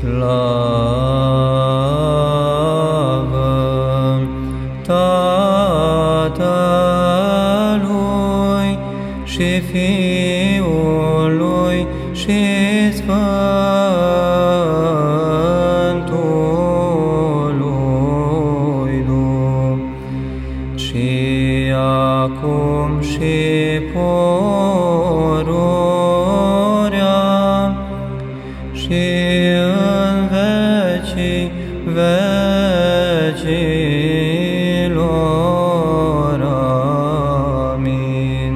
Slavă Tatălui și Fiului și Sfântului vecilor. Amin.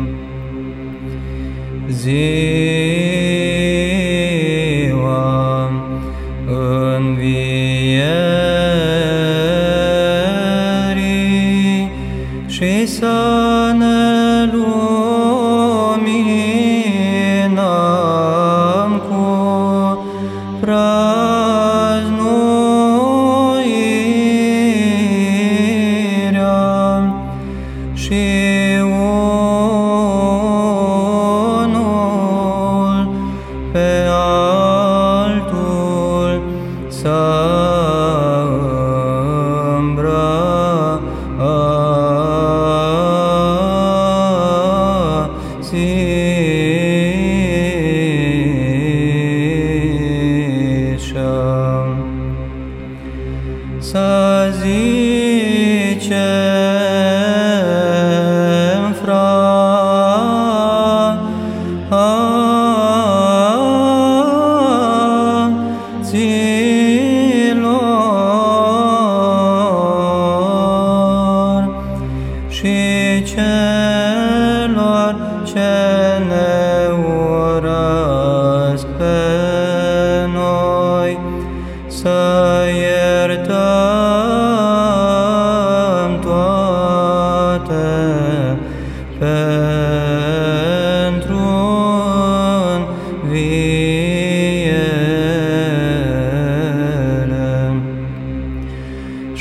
Ziua învierii și să și unul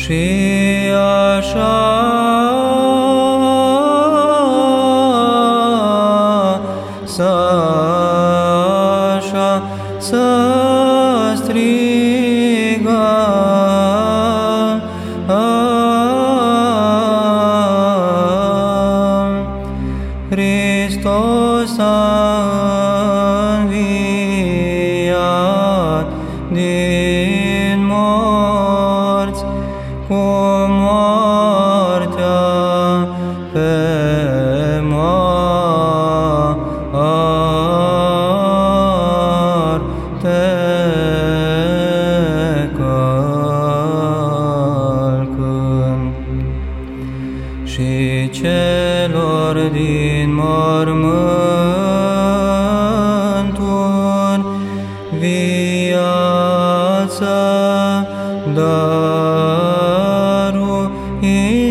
সে আশা সাশা শাস্ত্রী গা Christos Saviat Dei cu moartea pe moarte călcând. Și celor din mormântul viața dă. Hmm.